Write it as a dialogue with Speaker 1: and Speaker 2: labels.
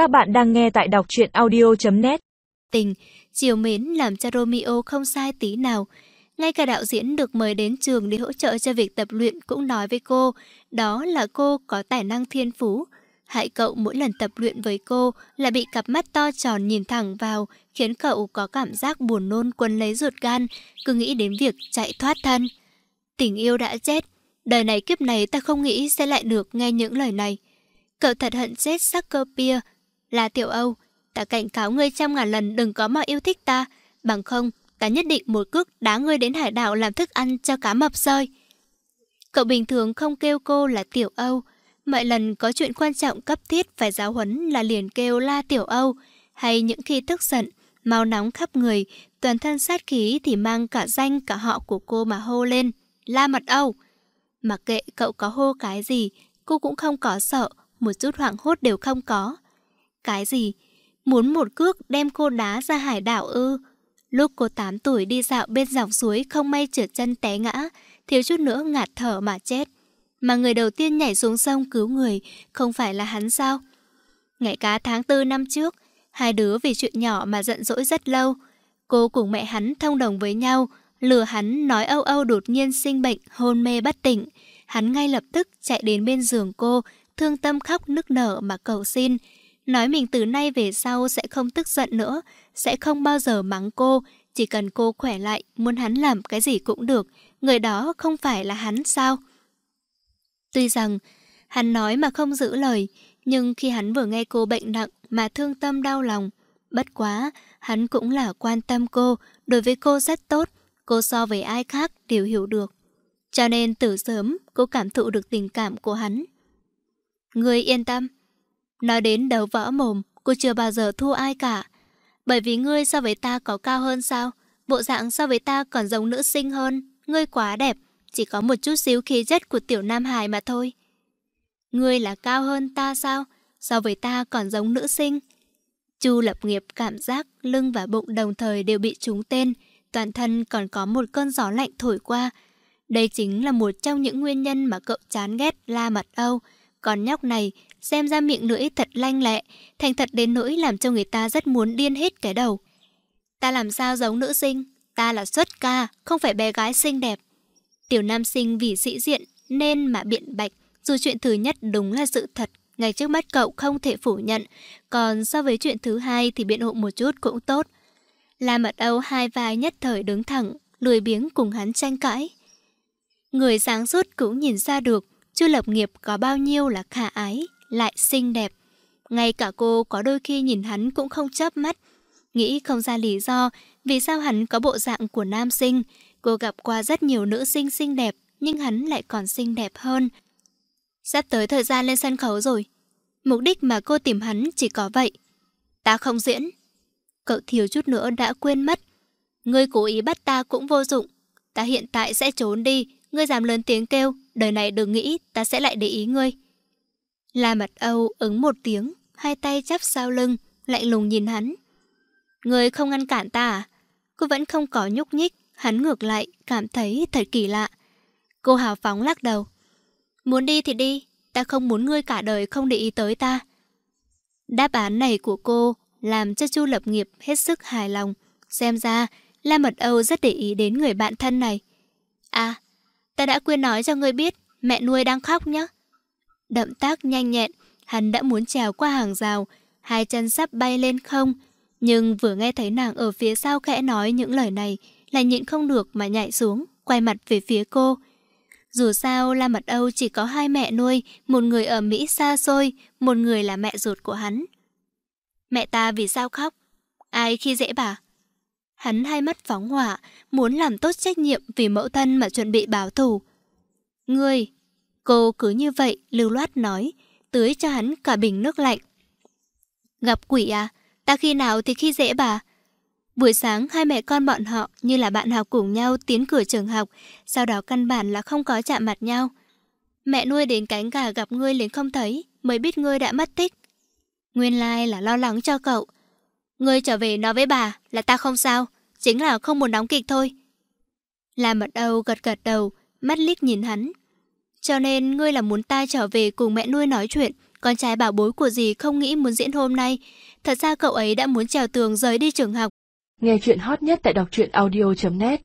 Speaker 1: Các bạn đang nghe tại đọc truyện audio.net
Speaker 2: Tình, chiều mến làm cho Romeo không sai tí nào. Ngay cả đạo diễn được mời đến trường để hỗ trợ cho việc tập luyện cũng nói với cô, đó là cô có tài năng thiên phú. Hại cậu mỗi lần tập luyện với cô là bị cặp mắt to tròn nhìn thẳng vào, khiến cậu có cảm giác buồn nôn quấn lấy ruột gan, cứ nghĩ đến việc chạy thoát thân. Tình yêu đã chết, đời này kiếp này ta không nghĩ sẽ lại được nghe những lời này. Cậu thật hận chết sắc cơ là tiểu Âu, ta cảnh cáo ngươi trăm ngàn lần đừng có mà yêu thích ta, bằng không ta nhất định một cước đá ngươi đến hải đảo làm thức ăn cho cá mập rơi. Cậu bình thường không kêu cô là tiểu Âu, mọi lần có chuyện quan trọng cấp thiết phải giáo huấn là liền kêu la tiểu Âu, hay những khi tức giận, mau nóng khắp người, toàn thân sát khí thì mang cả danh cả họ của cô mà hô lên, la mật Âu. Mặc kệ cậu có hô cái gì, cô cũng không có sợ, một chút hoảng hốt đều không có. Cái gì? Muốn một cước đem cô đá ra hải đảo ư? Lúc cô 8 tuổi đi dạo bên dòng suối không may trượt chân té ngã, thiếu chút nữa ngạt thở mà chết. Mà người đầu tiên nhảy xuống sông cứu người không phải là hắn sao? Ngày cá tháng 4 năm trước, hai đứa vì chuyện nhỏ mà giận dỗi rất lâu. Cô cùng mẹ hắn thông đồng với nhau, lừa hắn nói Âu Âu đột nhiên sinh bệnh, hôn mê bất tỉnh. Hắn ngay lập tức chạy đến bên giường cô, thương tâm khóc nức nở mà cầu xin. Nói mình từ nay về sau sẽ không tức giận nữa, sẽ không bao giờ mắng cô, chỉ cần cô khỏe lại, muốn hắn làm cái gì cũng được, người đó không phải là hắn sao? Tuy rằng, hắn nói mà không giữ lời, nhưng khi hắn vừa nghe cô bệnh nặng mà thương tâm đau lòng, bất quá, hắn cũng là quan tâm cô, đối với cô rất tốt, cô so với ai khác đều hiểu được. Cho nên từ sớm, cô cảm thụ được tình cảm của hắn. Người yên tâm, Nói đến đấu võ mồm, cô chưa bao giờ thua ai cả. Bởi vì ngươi so với ta có cao hơn sao? Bộ dạng so với ta còn giống nữ sinh hơn. Ngươi quá đẹp, chỉ có một chút xíu khí chất của tiểu nam hài mà thôi. Ngươi là cao hơn ta sao? So với ta còn giống nữ sinh. Chu lập nghiệp cảm giác lưng và bụng đồng thời đều bị trúng tên, toàn thân còn có một cơn gió lạnh thổi qua. Đây chính là một trong những nguyên nhân mà cậu chán ghét La Mật Âu. Còn nhóc này xem ra miệng lưỡi thật lanh lẹ, thành thật đến nỗi làm cho người ta rất muốn điên hết cái đầu. Ta làm sao giống nữ sinh, ta là xuất ca, không phải bé gái xinh đẹp. Tiểu nam sinh vì sĩ diện nên mà biện bạch, dù chuyện thứ nhất đúng là sự thật, ngay trước mắt cậu không thể phủ nhận, còn so với chuyện thứ hai thì biện hộ một chút cũng tốt. La mật âu hai vai nhất thời đứng thẳng, lười biếng cùng hắn tranh cãi. Người sáng suốt cũng nhìn ra được, Chu Lập Nghiệp có bao nhiêu là khả ái, lại xinh đẹp. Ngay cả cô có đôi khi nhìn hắn cũng không chớp mắt. Nghĩ không ra lý do vì sao hắn có bộ dạng của nam sinh. Cô gặp qua rất nhiều nữ sinh xinh đẹp, nhưng hắn lại còn xinh đẹp hơn. Sắp tới thời gian lên sân khấu rồi. Mục đích mà cô tìm hắn chỉ có vậy. Ta không diễn. Cậu thiếu chút nữa đã quên mất. Ngươi cố ý bắt ta cũng vô dụng. Ta hiện tại sẽ trốn đi. Ngươi dám lớn tiếng kêu. Đời này đừng nghĩ ta sẽ lại để ý ngươi. La mặt Âu ứng một tiếng, hai tay chắp sau lưng, lạnh lùng nhìn hắn. Ngươi không ngăn cản ta à? Cô vẫn không có nhúc nhích, hắn ngược lại, cảm thấy thật kỳ lạ. Cô hào phóng lắc đầu. Muốn đi thì đi, ta không muốn ngươi cả đời không để ý tới ta. Đáp án này của cô làm cho Chu Lập Nghiệp hết sức hài lòng. Xem ra, La Mật Âu rất để ý đến người bạn thân này. À, ta đã quên nói cho ngươi biết, mẹ nuôi đang khóc nhé. Động tác nhanh nhẹn, hắn đã muốn trèo qua hàng rào, hai chân sắp bay lên không. Nhưng vừa nghe thấy nàng ở phía sau khẽ nói những lời này, lại nhịn không được mà nhảy xuống, quay mặt về phía cô. Dù sao La Mật Âu chỉ có hai mẹ nuôi, một người ở Mỹ xa xôi, một người là mẹ ruột của hắn. Mẹ ta vì sao khóc? Ai khi dễ bà? Hắn hai mắt phóng hỏa, muốn làm tốt trách nhiệm vì mẫu thân mà chuẩn bị báo thù. Ngươi, Cô cứ như vậy lưu loát nói, tưới cho hắn cả bình nước lạnh. Gặp quỷ à? Ta khi nào thì khi dễ bà? Buổi sáng hai mẹ con bọn họ như là bạn học cùng nhau tiến cửa trường học, sau đó căn bản là không có chạm mặt nhau. Mẹ nuôi đến cánh gà gặp ngươi liền không thấy, mới biết ngươi đã mất tích. Nguyên lai là lo lắng cho cậu. Ngươi trở về nói với bà là ta không sao, chính là không muốn đóng kịch thôi. Làm mật âu gật gật đầu, mắt liếc nhìn hắn, cho nên ngươi là muốn ta trở về cùng mẹ nuôi nói chuyện, con trai bảo bối của dì không nghĩ muốn diễn hôm nay. Thật ra cậu ấy đã muốn trèo tường rời đi trường học.
Speaker 1: Nghe chuyện hot nhất tại đọc truyện audio.net